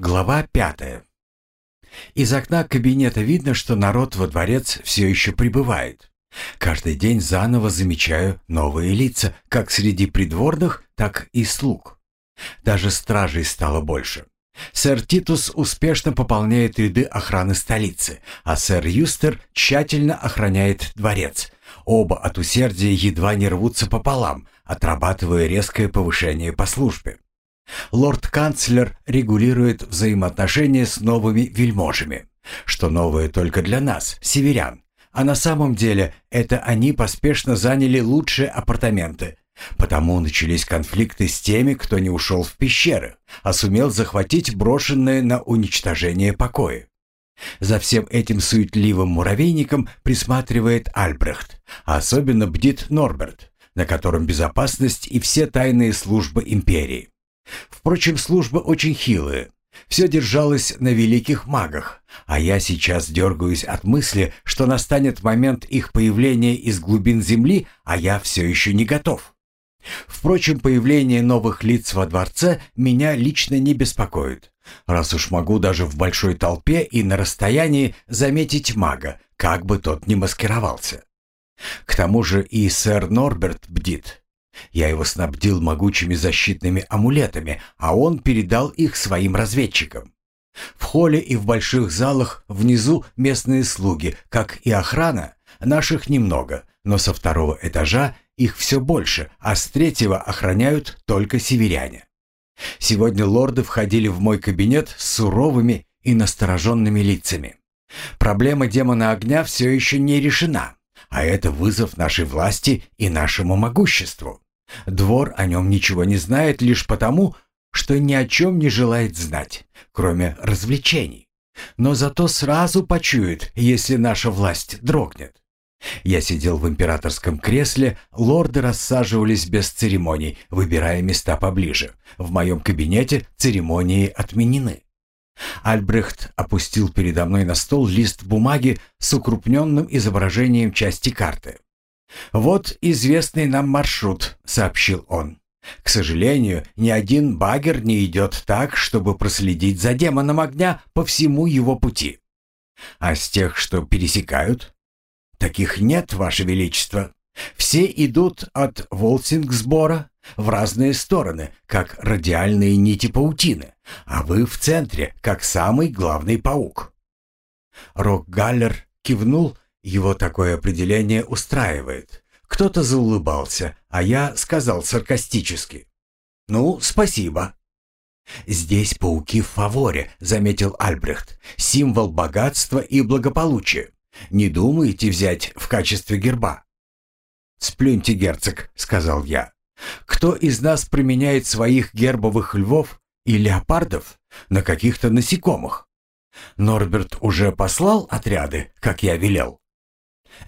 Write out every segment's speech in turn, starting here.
Глава пятая. Из окна кабинета видно, что народ во дворец все еще прибывает. Каждый день заново замечаю новые лица, как среди придворных, так и слуг. Даже стражей стало больше. Сэр Титус успешно пополняет ряды охраны столицы, а сэр Юстер тщательно охраняет дворец. Оба от усердия едва не рвутся пополам, отрабатывая резкое повышение по службе. Лорд-канцлер регулирует взаимоотношения с новыми вельможами, что новое только для нас, северян. А на самом деле это они поспешно заняли лучшие апартаменты, Потому начались конфликты с теми, кто не ушел в пещеры, а сумел захватить брошенные на уничтожение покои. За всем этим суетливым муравейником присматривает Альбрехт, а особенно бдит Норберт, на котором безопасность и все тайные службы империи. Впрочем, службы очень хилые. Все держалось на великих магах, а я сейчас дергаюсь от мысли, что настанет момент их появления из глубин земли, а я все еще не готов. Впрочем, появление новых лиц во дворце меня лично не беспокоит, раз уж могу даже в большой толпе и на расстоянии заметить мага, как бы тот ни маскировался. К тому же и сэр Норберт бдит. Я его снабдил могучими защитными амулетами, а он передал их своим разведчикам. В холле и в больших залах внизу местные слуги, как и охрана, наших немного, но со второго этажа их все больше, а с третьего охраняют только северяне. Сегодня лорды входили в мой кабинет с суровыми и настороженными лицами. Проблема демона огня все еще не решена, а это вызов нашей власти и нашему могуществу. Двор о нем ничего не знает лишь потому, что ни о чем не желает знать, кроме развлечений. Но зато сразу почует, если наша власть дрогнет. Я сидел в императорском кресле, лорды рассаживались без церемоний, выбирая места поближе. В моем кабинете церемонии отменены. Альбрехт опустил передо мной на стол лист бумаги с укрупненным изображением части карты. «Вот известный нам маршрут», — сообщил он. «К сожалению, ни один багер не идет так, чтобы проследить за демоном огня по всему его пути. А с тех, что пересекают, «Таких нет, Ваше Величество. Все идут от Волсингсбора в разные стороны, как радиальные нити паутины, а вы в центре, как самый главный паук». Рок-Галлер кивнул, его такое определение устраивает. Кто-то заулыбался, а я сказал саркастически. «Ну, спасибо». «Здесь пауки в фаворе», — заметил Альбрехт. «Символ богатства и благополучия. Не думаете взять в качестве герба?» «Сплюньте, герцог», — сказал я. «Кто из нас применяет своих гербовых львов и леопардов на каких-то насекомых?» Норберт уже послал отряды, как я велел.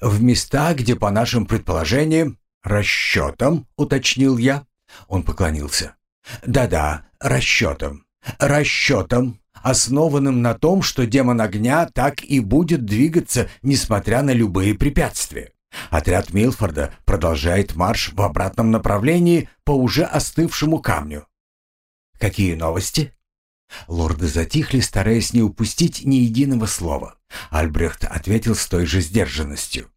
«В места, где, по нашим предположениям, расчетам», — уточнил я. Он поклонился. «Да-да, расчетам. Расчетам основанным на том, что демон огня так и будет двигаться, несмотря на любые препятствия. Отряд Милфорда продолжает марш в обратном направлении по уже остывшему камню. Какие новости? Лорды затихли, стараясь не упустить ни единого слова. Альбрехт ответил с той же сдержанностью.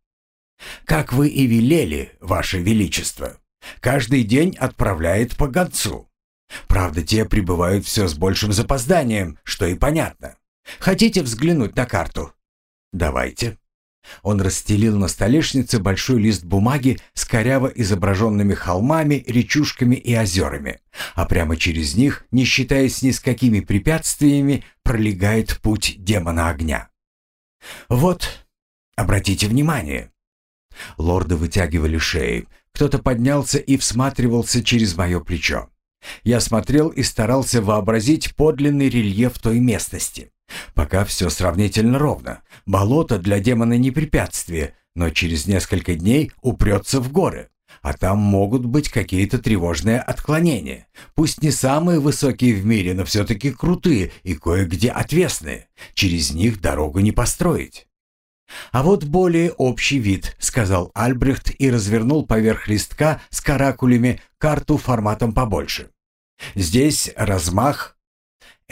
«Как вы и велели, Ваше Величество, каждый день отправляет по гонцу. Правда, те прибывают все с большим запозданием, что и понятно. Хотите взглянуть на карту? Давайте. Он расстелил на столешнице большой лист бумаги с коряво изображенными холмами, речушками и озерами, а прямо через них, не считаясь ни с какими препятствиями, пролегает путь демона огня. Вот, обратите внимание. Лорды вытягивали шеи. Кто-то поднялся и всматривался через мое плечо. Я смотрел и старался вообразить подлинный рельеф той местности. Пока все сравнительно ровно. Болото для демона не препятствие, но через несколько дней упрется в горы. А там могут быть какие-то тревожные отклонения. Пусть не самые высокие в мире, но все-таки крутые и кое-где отвесные. Через них дорогу не построить. «А вот более общий вид», — сказал Альбрехт и развернул поверх листка с каракулями карту форматом побольше. Здесь размах.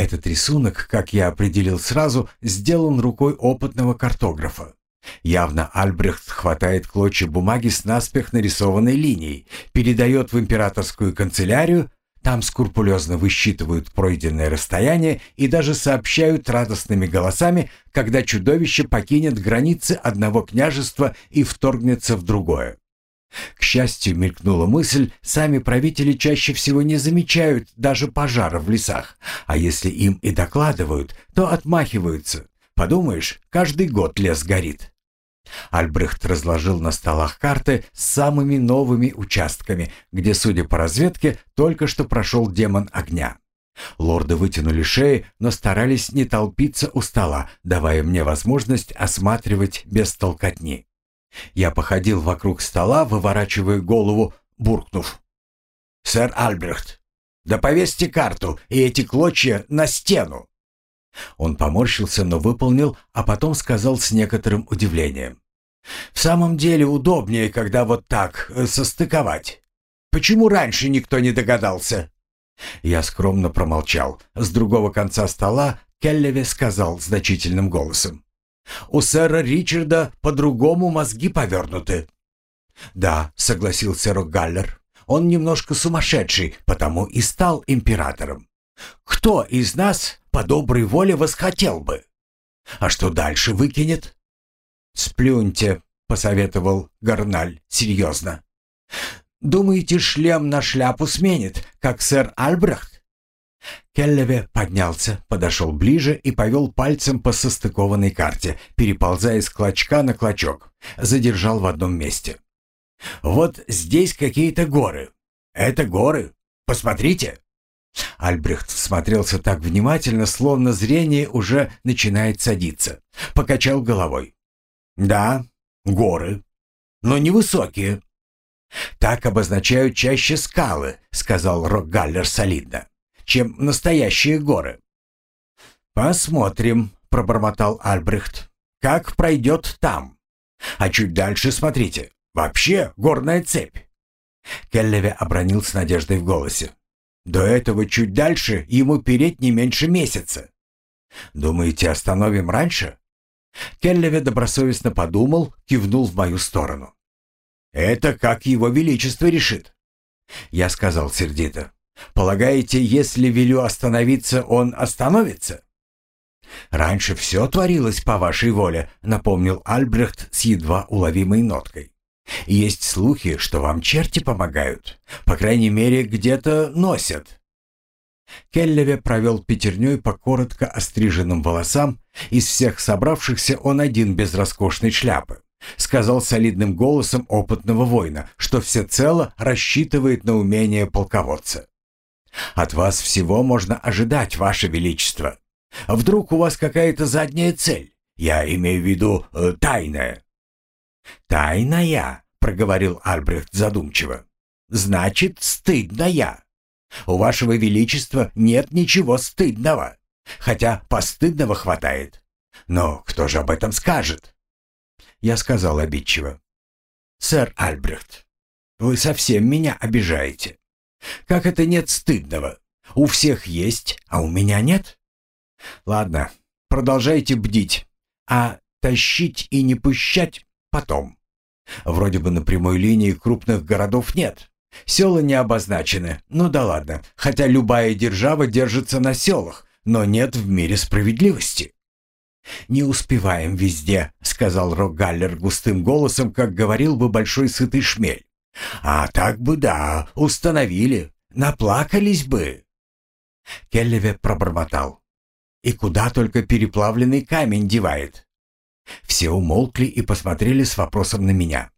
Этот рисунок, как я определил сразу, сделан рукой опытного картографа. Явно Альбрехт хватает клочья бумаги с наспех нарисованной линией, передает в императорскую канцелярию, там скрупулезно высчитывают пройденное расстояние и даже сообщают радостными голосами, когда чудовище покинет границы одного княжества и вторгнется в другое. К счастью, мелькнула мысль, сами правители чаще всего не замечают даже пожара в лесах, а если им и докладывают, то отмахиваются. Подумаешь, каждый год лес горит. Альбрехт разложил на столах карты с самыми новыми участками, где, судя по разведке, только что прошел демон огня. Лорды вытянули шеи, но старались не толпиться у стола, давая мне возможность осматривать без толкотни. Я походил вокруг стола, выворачивая голову, буркнув. «Сэр Альбрехт, да повесьте карту и эти клочья на стену!» Он поморщился, но выполнил, а потом сказал с некоторым удивлением. «В самом деле удобнее, когда вот так э, состыковать. Почему раньше никто не догадался?» Я скромно промолчал. С другого конца стола Келлеве сказал значительным голосом. У сэра Ричарда по-другому мозги повернуты». «Да», — согласился Рокгаллер, — «он немножко сумасшедший, потому и стал императором. Кто из нас по доброй воле восхотел бы? А что дальше выкинет?» «Сплюньте», — посоветовал Гарналь серьезно. «Думаете, шлем на шляпу сменит, как сэр Альбрехт?» Келлеве поднялся, подошел ближе и повел пальцем по состыкованной карте, переползая с клочка на клочок. Задержал в одном месте. «Вот здесь какие-то горы. Это горы. Посмотрите!» Альбрехт смотрелся так внимательно, словно зрение уже начинает садиться. Покачал головой. «Да, горы, но невысокие». «Так обозначают чаще скалы», — сказал Рокгаллер солидно чем настоящие горы. «Посмотрим», — пробормотал Альбрехт, — «как пройдет там. А чуть дальше смотрите. Вообще горная цепь». Келлеве обронил с надеждой в голосе. «До этого чуть дальше ему переть не меньше месяца. Думаете, остановим раньше?» Келлеве добросовестно подумал, кивнул в мою сторону. «Это как его величество решит». Я сказал сердито. Полагаете, если велю остановиться, он остановится? Раньше все творилось по вашей воле, напомнил Альбрехт с едва уловимой ноткой. Есть слухи, что вам черти помогают. По крайней мере, где-то носят. Келлеве провел пятерней по коротко остриженным волосам. Из всех собравшихся он один без роскошной шляпы. Сказал солидным голосом опытного воина, что всецело рассчитывает на умение полководца. От вас всего можно ожидать, ваше величество. Вдруг у вас какая-то задняя цель? Я имею в виду э, тайная». «Тайная», — проговорил Альбрехт задумчиво. «Значит, стыдная. У вашего величества нет ничего стыдного, хотя постыдного хватает. Но кто же об этом скажет?» Я сказал обидчиво. «Сэр Альбрехт, вы совсем меня обижаете. Как это нет стыдного? У всех есть, а у меня нет? Ладно, продолжайте бдить, а тащить и не пущать потом. Вроде бы на прямой линии крупных городов нет. Села не обозначены, ну да ладно, хотя любая держава держится на селах, но нет в мире справедливости. «Не успеваем везде», — сказал Рогаллер густым голосом, как говорил бы большой сытый шмель. А так бы да, установили, наплакались бы. Келлеве пробормотал. И куда только переплавленный камень девает. Все умолкли и посмотрели с вопросом на меня.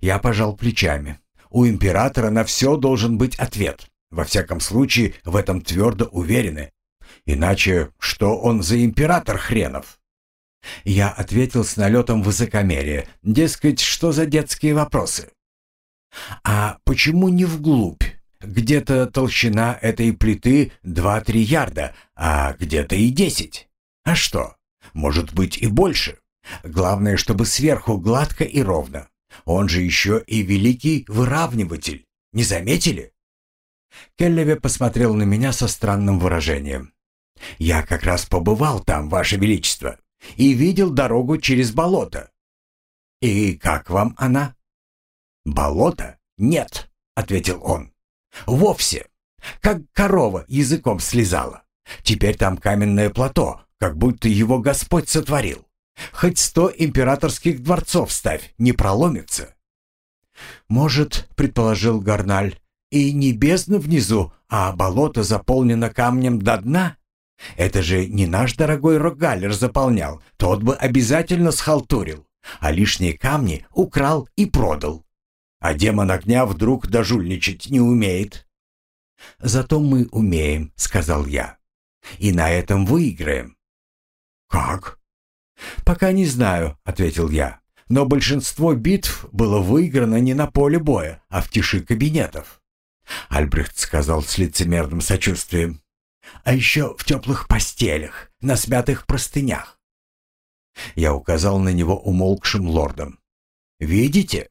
Я пожал плечами. У императора на все должен быть ответ. Во всяком случае, в этом твердо уверены. Иначе что он за император хренов? Я ответил с налетом высокомерия. Дескать, что за детские вопросы? А почему не вглубь? Где-то толщина этой плиты 2-3 ярда, а где-то и 10. А что? Может быть и больше. Главное, чтобы сверху гладко и ровно. Он же еще и великий выравниватель. Не заметили? Келлеве посмотрел на меня со странным выражением. Я как раз побывал там, Ваше Величество, и видел дорогу через болото. И как вам она? Болото? Нет, ответил он. Вовсе. Как корова языком слезала. Теперь там каменное плато, как будто его Господь сотворил. Хоть сто императорских дворцов ставь, не проломится. Может, предположил Гарналь, и не бездна внизу, а болото заполнено камнем до дна? Это же не наш дорогой Рогалер заполнял, тот бы обязательно схалтурил, а лишние камни украл и продал. А демон огня вдруг дожульничать не умеет. «Зато мы умеем», — сказал я. «И на этом выиграем». «Как?» «Пока не знаю», — ответил я. «Но большинство битв было выиграно не на поле боя, а в тиши кабинетов». Альбрехт сказал с лицемерным сочувствием. «А еще в теплых постелях, на смятых простынях». Я указал на него умолкшим лордом. «Видите?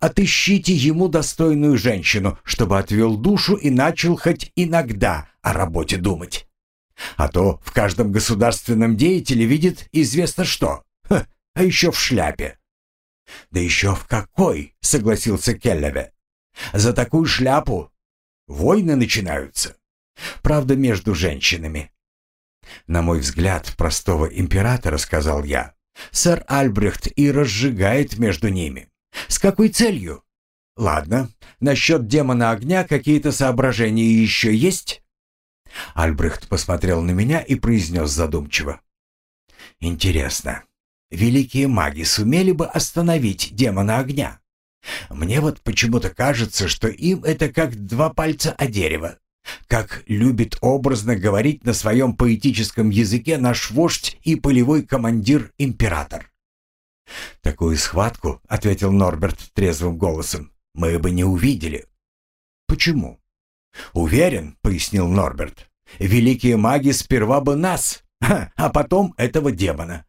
Отыщите ему достойную женщину, чтобы отвел душу и начал хоть иногда о работе думать. А то в каждом государственном деятеле видит известно что. Ха, а еще в шляпе. «Да еще в какой?» — согласился Келлеве. «За такую шляпу войны начинаются. Правда, между женщинами». «На мой взгляд, простого императора, — сказал я, — сэр Альбрехт и разжигает между ними. С какой целью? Ладно, насчет демона огня какие-то соображения еще есть?» Альбрехт посмотрел на меня и произнес задумчиво. «Интересно, великие маги сумели бы остановить демона огня? Мне вот почему-то кажется, что им это как два пальца о дерево. Как любит образно говорить на своем поэтическом языке наш вождь и полевой командир-император. «Такую схватку, — ответил Норберт трезвым голосом, — мы бы не увидели». «Почему?» «Уверен, — пояснил Норберт, — великие маги сперва бы нас, а потом этого демона».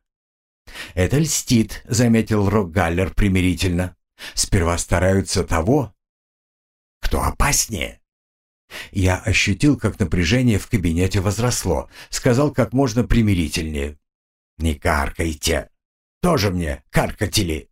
«Это льстит», — заметил Рокгаллер примирительно. «Сперва стараются того, кто опаснее». Я ощутил, как напряжение в кабинете возросло, сказал как можно примирительнее. «Не каркайте. Тоже мне каркатели.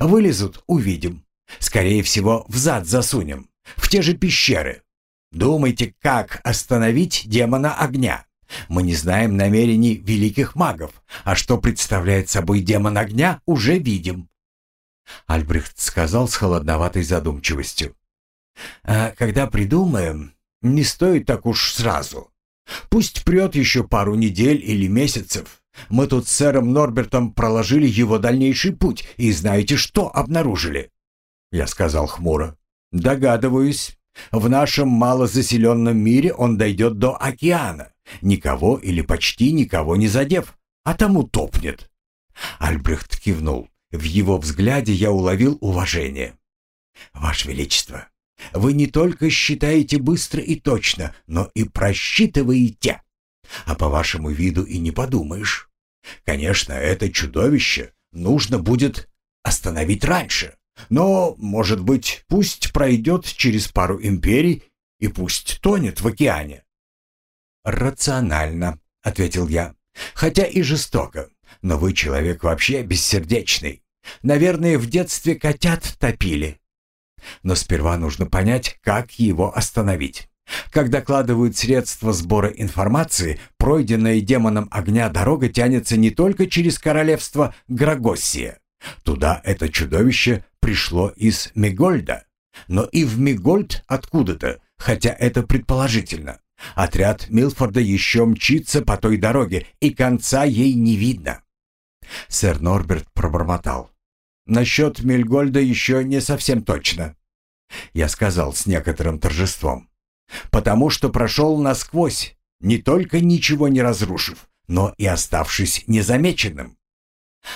Вылезут — увидим. Скорее всего, в зад засунем. В те же пещеры. Думайте, как остановить демона огня. Мы не знаем намерений великих магов, а что представляет собой демон огня, уже видим. Альбрехт сказал с холодноватой задумчивостью. А когда придумаем, не стоит так уж сразу. Пусть прет еще пару недель или месяцев. Мы тут с сэром Норбертом проложили его дальнейший путь, и знаете, что обнаружили?» Я сказал хмуро. «Догадываюсь. В нашем малозаселенном мире он дойдет до океана, никого или почти никого не задев, а тому топнет». Альбрехт кивнул. В его взгляде я уловил уважение. «Ваше Величество, вы не только считаете быстро и точно, но и просчитываете. А по вашему виду и не подумаешь. Конечно, это чудовище нужно будет остановить раньше. Но, может быть, пусть пройдет через пару империй и пусть тонет в океане. «Рационально», — ответил я. «Хотя и жестоко. Но вы человек вообще бессердечный. Наверное, в детстве котят топили. Но сперва нужно понять, как его остановить. Как докладывают средства сбора информации, пройденная демоном огня дорога тянется не только через королевство Грагоссия. Туда это чудовище пришло из Мегольда, но и в Мегольд откуда-то, хотя это предположительно. Отряд Милфорда еще мчится по той дороге, и конца ей не видно. Сэр Норберт пробормотал. Насчет Мельгольда еще не совсем точно. Я сказал с некоторым торжеством. Потому что прошел насквозь, не только ничего не разрушив, но и оставшись незамеченным.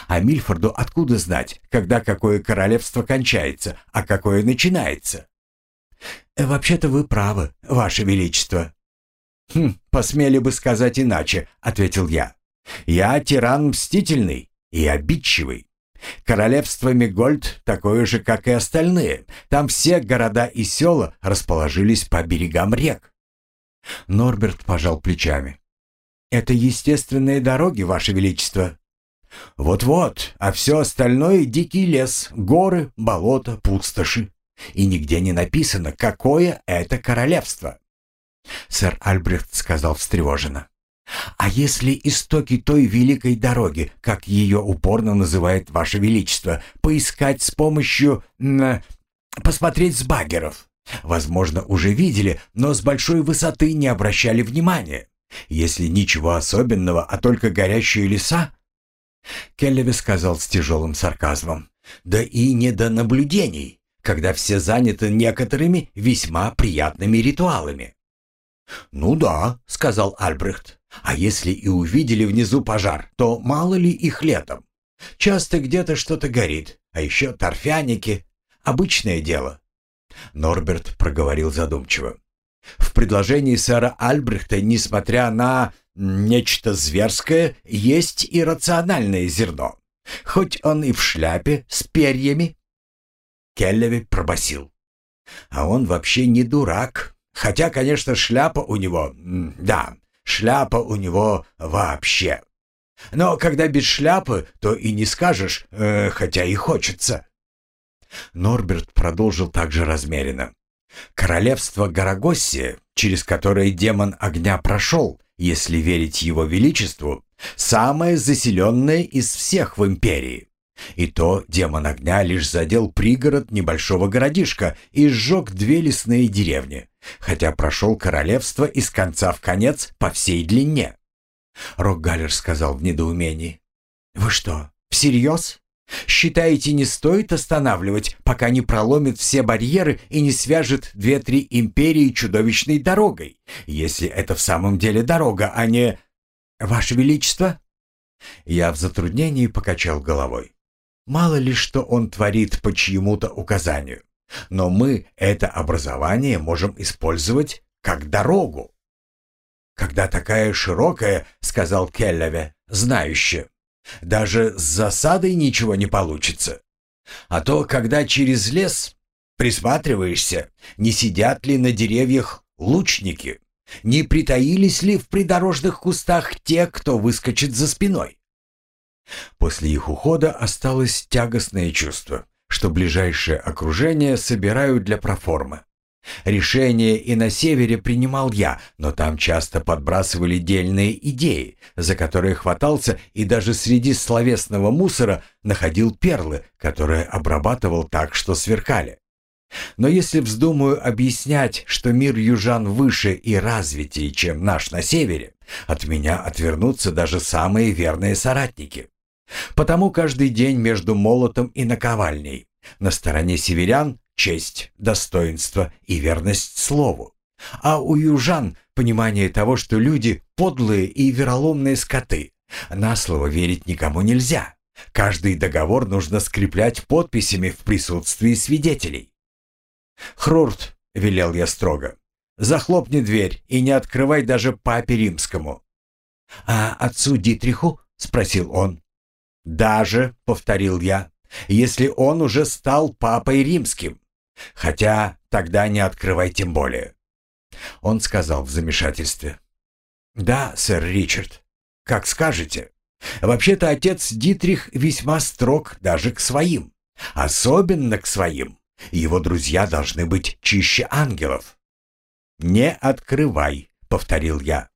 А Мильфорду откуда знать, когда какое королевство кончается, а какое начинается? Э, «Вообще-то вы правы, Ваше Величество». «Хм, посмели бы сказать иначе», — ответил я. «Я тиран мстительный и обидчивый. Королевство Мегольд такое же, как и остальные. Там все города и села расположились по берегам рек. Норберт пожал плечами. Это естественные дороги, Ваше Величество. Вот-вот, а все остальное — дикий лес, горы, болота, пустоши. И нигде не написано, какое это королевство. Сэр Альбрехт сказал встревоженно. «А если истоки той великой дороги, как ее упорно называет Ваше Величество, поискать с помощью... посмотреть с багеров? Возможно, уже видели, но с большой высоты не обращали внимания. Если ничего особенного, а только горящие леса?» Келлеви сказал с тяжелым сарказмом. «Да и не до наблюдений, когда все заняты некоторыми весьма приятными ритуалами». «Ну да», — сказал Альбрехт. «А если и увидели внизу пожар, то мало ли их летом? Часто где-то что-то горит, а еще торфяники. Обычное дело». Норберт проговорил задумчиво. В предложении сэра Альбрехта, несмотря на нечто зверское, есть и рациональное зерно. Хоть он и в шляпе с перьями. Келлеви пробасил. А он вообще не дурак. Хотя, конечно, шляпа у него... Да, шляпа у него вообще. Но когда без шляпы, то и не скажешь, э, хотя и хочется. Норберт продолжил также размеренно. Королевство Гарагоссия, через которое демон огня прошел, если верить его величеству, самое заселенное из всех в империи. И то демон огня лишь задел пригород небольшого городишка и сжег две лесные деревни, хотя прошел королевство из конца в конец по всей длине. Рокгалер сказал в недоумении. «Вы что, всерьез? Считаете, не стоит останавливать, пока не проломит все барьеры и не свяжет две-три империи чудовищной дорогой, если это в самом деле дорога, а не... Ваше Величество?» Я в затруднении покачал головой. Мало ли что он творит по чьему-то указанию. Но мы это образование можем использовать как дорогу. «Когда такая широкая, — сказал Келлеве, — знающая, даже с засадой ничего не получится. А то, когда через лес присматриваешься, не сидят ли на деревьях лучники, не притаились ли в придорожных кустах те, кто выскочит за спиной. После их ухода осталось тягостное чувство, что ближайшее окружение собирают для проформы. Решение и на севере принимал я, но там часто подбрасывали дельные идеи, за которые хватался и даже среди словесного мусора находил перлы, которые обрабатывал так, что сверкали. Но если вздумаю объяснять, что мир южан выше и развитее, чем наш на севере, от меня отвернутся даже самые верные соратники. Потому каждый день между молотом и наковальней. На стороне северян честь, достоинство и верность слову. А у южан понимание того, что люди подлые и вероломные скоты. На слово верить никому нельзя. Каждый договор нужно скреплять подписями в присутствии свидетелей. «Хрурт», — велел я строго, — «захлопни дверь и не открывай даже папе римскому». «А отцу Дитриху?» — спросил он. «Даже», — повторил я, — «если он уже стал папой римским. Хотя тогда не открывай тем более». Он сказал в замешательстве. «Да, сэр Ричард, как скажете. Вообще-то отец Дитрих весьма строг даже к своим. Особенно к своим. Его друзья должны быть чище ангелов». «Не открывай», — повторил я.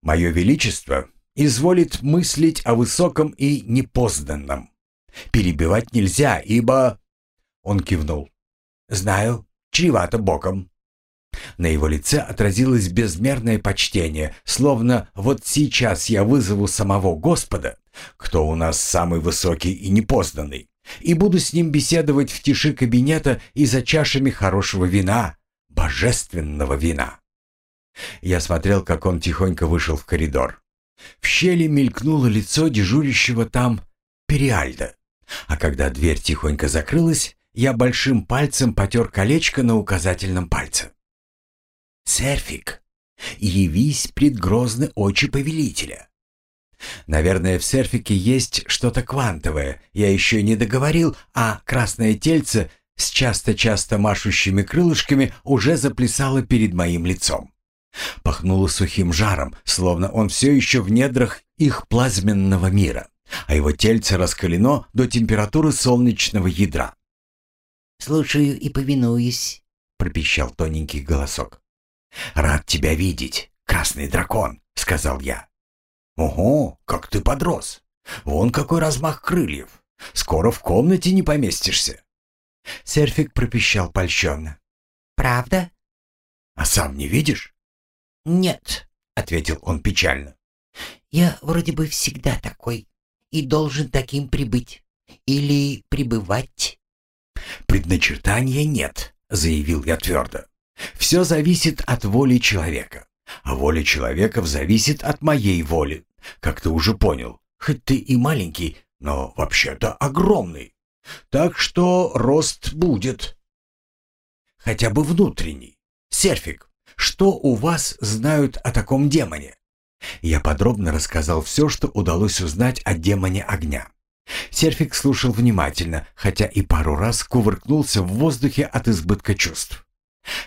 «Мое Величество изволит мыслить о высоком и непознанном. Перебивать нельзя, ибо...» Он кивнул. «Знаю, чревато боком». На его лице отразилось безмерное почтение, словно вот сейчас я вызову самого Господа, кто у нас самый высокий и непознанный, и буду с ним беседовать в тиши кабинета и за чашами хорошего вина, божественного вина. Я смотрел, как он тихонько вышел в коридор. В щели мелькнуло лицо дежурящего там Периальда. А когда дверь тихонько закрылась, я большим пальцем потер колечко на указательном пальце. «Серфик, явись пред грозны очи повелителя». Наверное, в серфике есть что-то квантовое, я еще не договорил, а красное тельце с часто-часто машущими крылышками уже заплясало перед моим лицом. Пахнуло сухим жаром, словно он все еще в недрах их плазменного мира, а его тельце раскалено до температуры солнечного ядра. «Слушаю и повинуюсь», — пропищал тоненький голосок. «Рад тебя видеть, красный дракон», — сказал я. «Ого, как ты подрос! Вон какой размах крыльев! Скоро в комнате не поместишься!» Серфик пропищал польщенно. «Правда?» «А сам не видишь?» «Нет», — ответил он печально. «Я вроде бы всегда такой и должен таким прибыть. Или пребывать». «Предначертания нет», — заявил я твердо. «Все зависит от воли человека, а воля человеков зависит от моей воли, как ты уже понял, хоть ты и маленький, но вообще-то огромный. Так что рост будет. Хотя бы внутренний. Серфик, что у вас знают о таком демоне?» Я подробно рассказал все, что удалось узнать о демоне огня. Серфик слушал внимательно, хотя и пару раз кувыркнулся в воздухе от избытка чувств.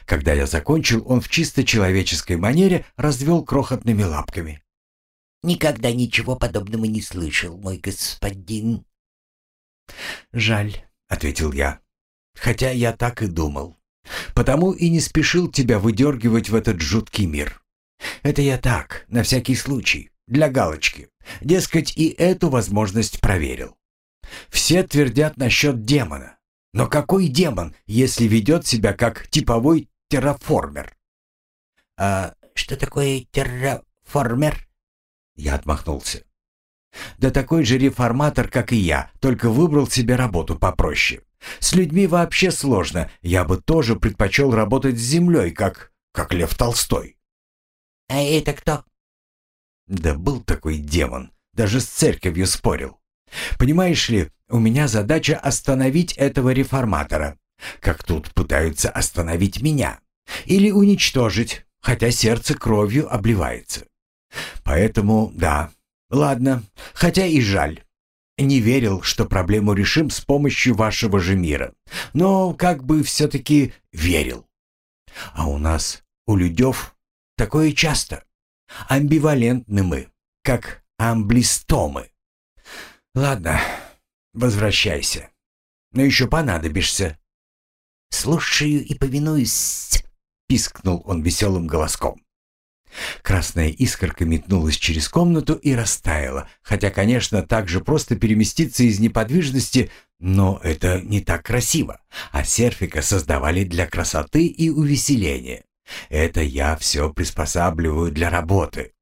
Когда я закончил, он в чисто человеческой манере развел крохотными лапками. «Никогда ничего подобного не слышал, мой господин». «Жаль», — ответил я, — «хотя я так и думал. Потому и не спешил тебя выдергивать в этот жуткий мир. Это я так, на всякий случай, для галочки. Дескать, и эту возможность проверил. Все твердят насчет демона. Но какой демон, если ведет себя как типовой терраформер? «А что такое терраформер?» Я отмахнулся. Да такой же реформатор, как и я, только выбрал себе работу попроще. С людьми вообще сложно, я бы тоже предпочел работать с землей, как, как Лев Толстой. «А это кто?» Да был такой демон, даже с церковью спорил. Понимаешь ли, у меня задача остановить этого реформатора, как тут пытаются остановить меня, или уничтожить, хотя сердце кровью обливается. Поэтому, да, ладно, хотя и жаль. Не верил, что проблему решим с помощью вашего же мира, но как бы все-таки верил. А у нас, у людев, такое часто. Амбивалентны мы, как амблистомы. Ладно, возвращайся. Но еще понадобишься. «Слушаю и повинуюсь», — пискнул он веселым голоском. Красная искорка метнулась через комнату и растаяла, хотя, конечно, так же просто переместиться из неподвижности, но это не так красиво, а серфика создавали для красоты и увеселения. Это я все приспосабливаю для работы.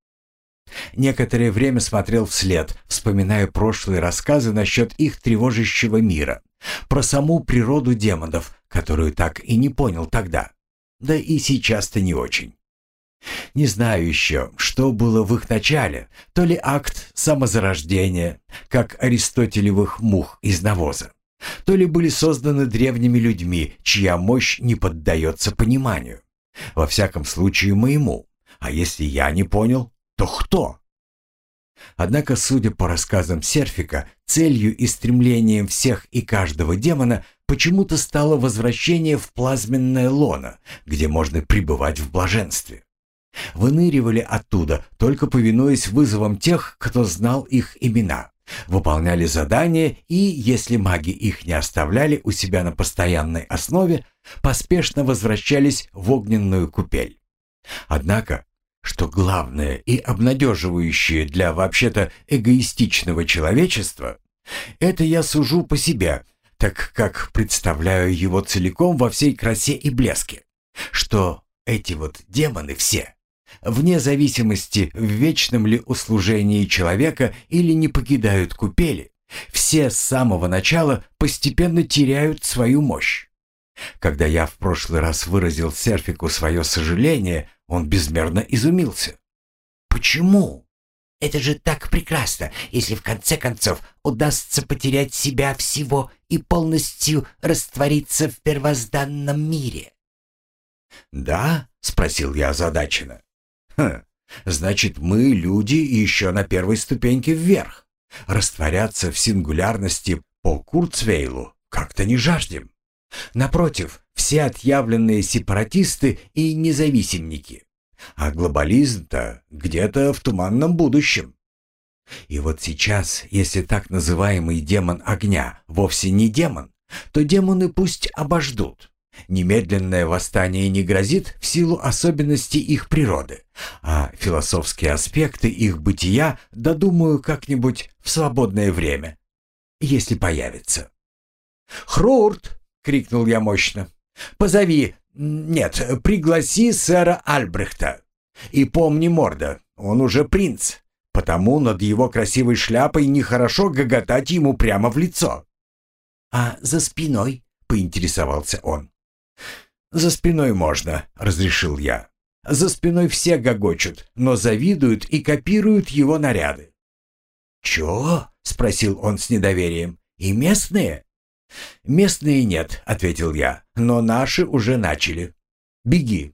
Некоторое время смотрел вслед, вспоминая прошлые рассказы насчет их тревожащего мира, про саму природу демонов, которую так и не понял тогда. Да и сейчас-то не очень. Не знаю еще, что было в их начале, то ли акт самозарождения, как аристотелевых мух из навоза, то ли были созданы древними людьми, чья мощь не поддается пониманию. Во всяком случае, моему. А если я не понял, то кто? Однако, судя по рассказам Серфика, целью и стремлением всех и каждого демона почему-то стало возвращение в плазменное лоно, где можно пребывать в блаженстве. Выныривали оттуда, только повинуясь вызовам тех, кто знал их имена. Выполняли задания и, если маги их не оставляли у себя на постоянной основе, поспешно возвращались в огненную купель. Однако, что главное и обнадеживающее для вообще-то эгоистичного человечества, это я сужу по себе, так как представляю его целиком во всей красе и блеске, что эти вот демоны все вне зависимости, в вечном ли услужении человека или не покидают купели, все с самого начала постепенно теряют свою мощь. Когда я в прошлый раз выразил Серфику свое сожаление, он безмерно изумился. «Почему? Это же так прекрасно, если в конце концов удастся потерять себя всего и полностью раствориться в первозданном мире». «Да?» — спросил я озадаченно. Значит, мы, люди, еще на первой ступеньке вверх. Растворяться в сингулярности по Курцвейлу как-то не жаждем. Напротив, все отъявленные сепаратисты и независимники. А глобализм-то где-то в туманном будущем. И вот сейчас, если так называемый демон огня вовсе не демон, то демоны пусть обождут. Немедленное восстание не грозит в силу особенностей их природы, а философские аспекты их бытия додумаю как-нибудь в свободное время, если появится. «Хрурт!» — крикнул я мощно. «Позови, нет, пригласи сэра Альбрехта. И помни Морда, он уже принц, потому над его красивой шляпой нехорошо гоготать ему прямо в лицо». «А за спиной?» — поинтересовался он. «За спиной можно», — разрешил я. «За спиной все гогочут, но завидуют и копируют его наряды». «Чё?» — спросил он с недоверием. «И местные?» «Местные нет», — ответил я, — «но наши уже начали. Беги».